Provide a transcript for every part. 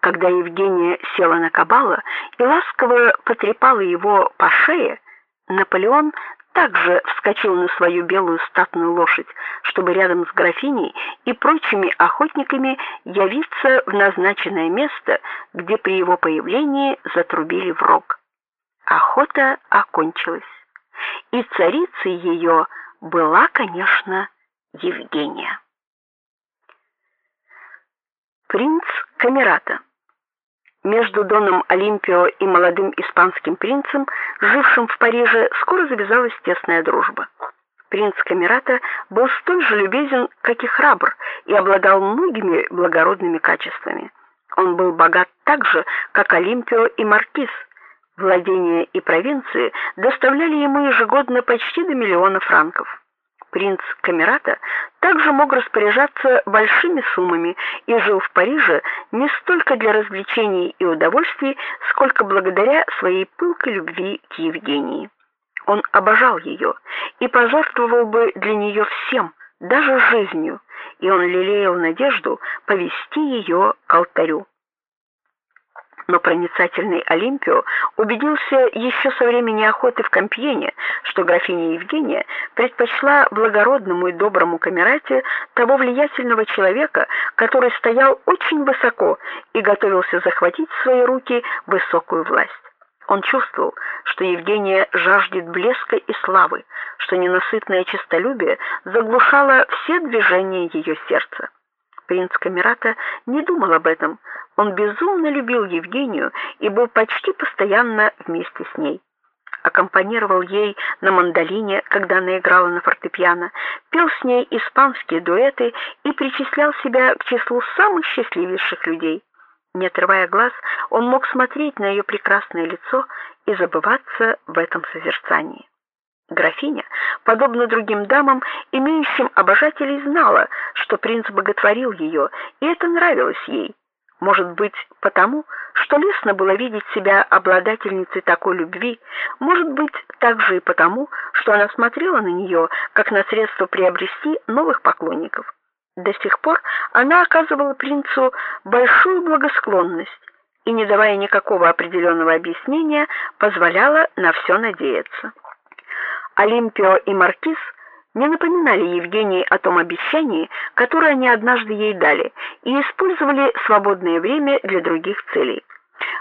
Когда Евгения села на кабала и ласково потрепала его по шее, Наполеон также вскочил на свою белую статную лошадь, чтобы рядом с графиней и прочими охотниками явиться в назначенное место, где при его появлении затрубили в рог. Охота окончилась, и царицей ее была, конечно, Евгения. Принц Камерата между доном Олимпио и молодым испанским принцем, жившим в Париже, скоро завязалась тесная дружба. Принц Камерата был столь же любезен, как и храбр, и обладал многими благородными качествами. Он был богат так же, как Олимпио и маркиз. Владения и провинции доставляли ему ежегодно почти до миллиона франков принц Камерата также мог распоряжаться большими суммами и жил в Париже не столько для развлечений и удовольствий, сколько благодаря своей пылкой любви к Евгении. Он обожал ее и пожертвовал бы для нее всем, даже жизнью, и он лелеял надежду повести ее к алтарю но проницательный Олимпио убедился еще со времени охоты в Кампьене, что графиня Евгения предпочла благородному и доброму камерате того влиятельного человека, который стоял очень высоко и готовился захватить в свои руки высокую власть. Он чувствовал, что Евгения жаждет блеска и славы, что ненасытное честолюбие заглушало все движения ее сердца. Принц Камерата не думал об этом. Он безумно любил Евгению и был почти постоянно вместе с ней. Аккомпанировал ей на мандолине, когда она играла на фортепиано, пел с ней испанские дуэты и причислял себя к числу самых счастливейших людей. Не отрывая глаз, он мог смотреть на ее прекрасное лицо и забываться в этом созерцании. Графиня, подобно другим дамам, имеющим обожателей, знала, что принц боготворил ее, и это нравилось ей. Может быть, потому, что лестно было видеть себя обладательницей такой любви, может быть, также и потому, что она смотрела на нее как на средство приобрести новых поклонников. До сих пор она оказывала принцу большую благосклонность и, не давая никакого определенного объяснения, позволяла на все надеяться. Олимпио и маркиз не напоминали Евгении о том обещании, которое они однажды ей дали, и использовали свободное время для других целей.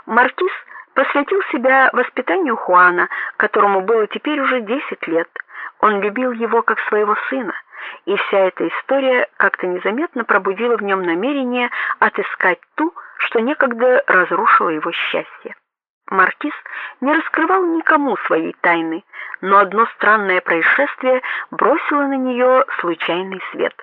Маркиз посвятил себя воспитанию Хуана, которому было теперь уже 10 лет. Он любил его как своего сына, и вся эта история как-то незаметно пробудила в нем намерение отыскать ту, что некогда разрушило его счастье. Маркиз не раскрывал никому своей тайны, но одно странное происшествие бросило на нее случайный свет.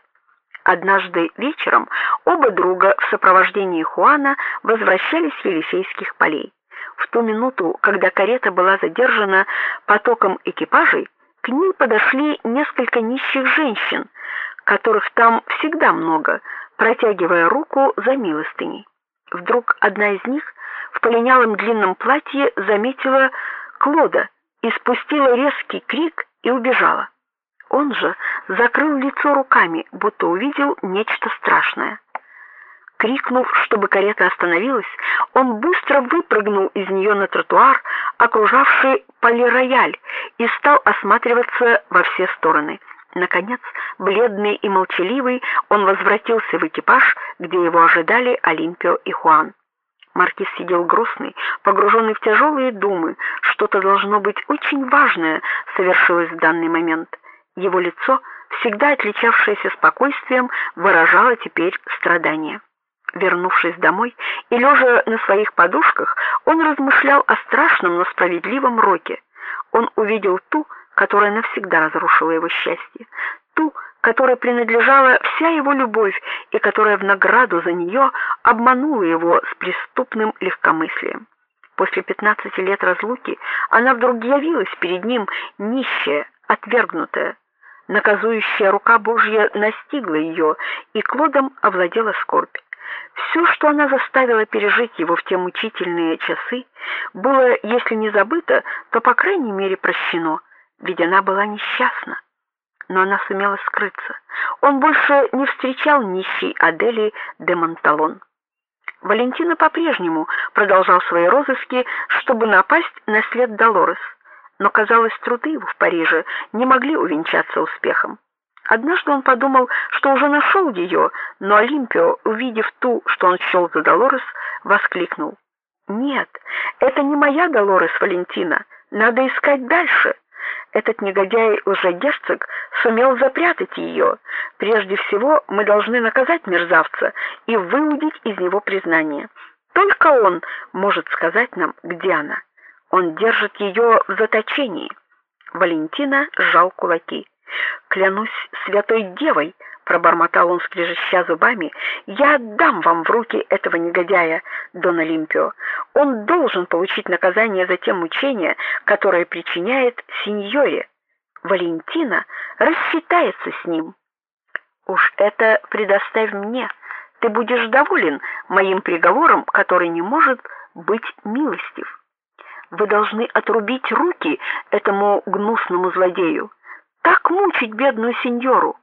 Однажды вечером оба друга в сопровождении Хуана возвращались с Елисейских полей. В ту минуту, когда карета была задержана потоком экипажей, к ней подошли несколько нищих женщин, которых там всегда много, протягивая руку за милостыней. Вдруг одна из них в полинялом длинном платье заметила Клода и спустила резкий крик и убежала. Он же закрыл лицо руками, будто увидел нечто страшное. Крикнув, чтобы карета остановилась, он быстро выпрыгнул из нее на тротуар, окружавший полирояль, и стал осматриваться во все стороны. Наконец, бледный и молчаливый, он возвратился в экипаж, где его ожидали Олимпио и Хуан. Маркиз сидел грустный, погруженный в тяжелые думы. Что-то должно быть очень важное совершилось в данный момент. Его лицо, всегда отличавшееся спокойствием, выражало теперь страдание. Вернувшись домой и лежа на своих подушках, он размышлял о страшном, но справедливом роке. Он увидел ту, которая навсегда разрушила его счастье, которой принадлежала вся его любовь и которая в награду за нее обманула его с преступным легкомыслием. После пятнадцати лет разлуки она вдруг явилась перед ним нищая, отвергнутая. Наказующая рука Божья настигла ее, и Клодом овладела скорбь. Все, что она заставила пережить его в те мучительные часы, было, если не забыто, то по крайней мере прощено, ведь она была несчастна но она сумела скрыться. Он больше не встречал нищей Адели де Монталон. Валентина по-прежнему продолжал свои розыски, чтобы напасть на след Долорес, но казалось, труды его в Париже не могли увенчаться успехом. Однажды он подумал, что уже нашел ее, но Олимпио, увидев ту, что он счел за Долорес, воскликнул: "Нет, это не моя Долорес Валентина. Надо искать дальше". Этот негодяй лжегерцог сумел запрятать ее. Прежде всего, мы должны наказать мерзавца и выудить из него признание. Только он может сказать нам, где она. Он держит ее в заточении. Валентина сжал кулаки. Клянусь святой девой, пробормотал он, скрежеща зубами. Я отдам вам в руки этого негодяя, Дон Олимпио. Он должен получить наказание за те мучения, которые причиняет сеньоре. Валентина рассчитается с ним. Уж это предоставь мне. Ты будешь доволен моим приговором, который не может быть милостив. Вы должны отрубить руки этому гнусному злодею. Так мучить бедную сеньору.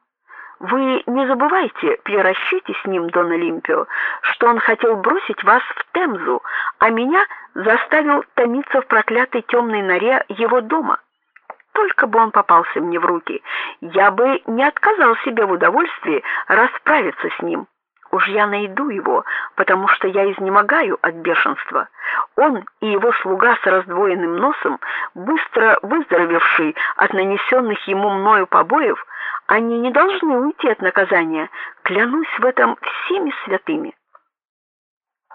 Вы не забывайте при расчете с ним, Дон Олимпио, что он хотел бросить вас в Темзу, а меня заставил томиться в проклятой темной норе его дома. Только бы он попался мне в руки, я бы не отказал себе в удовольствии расправиться с ним. Уж я найду его, потому что я изнемогаю от бешенства. Он и его слуга с раздвоенным носом, быстро выздоровевший от нанесенных ему мною побоев, они не должны уйти от наказания. Клянусь в этом всеми святыми.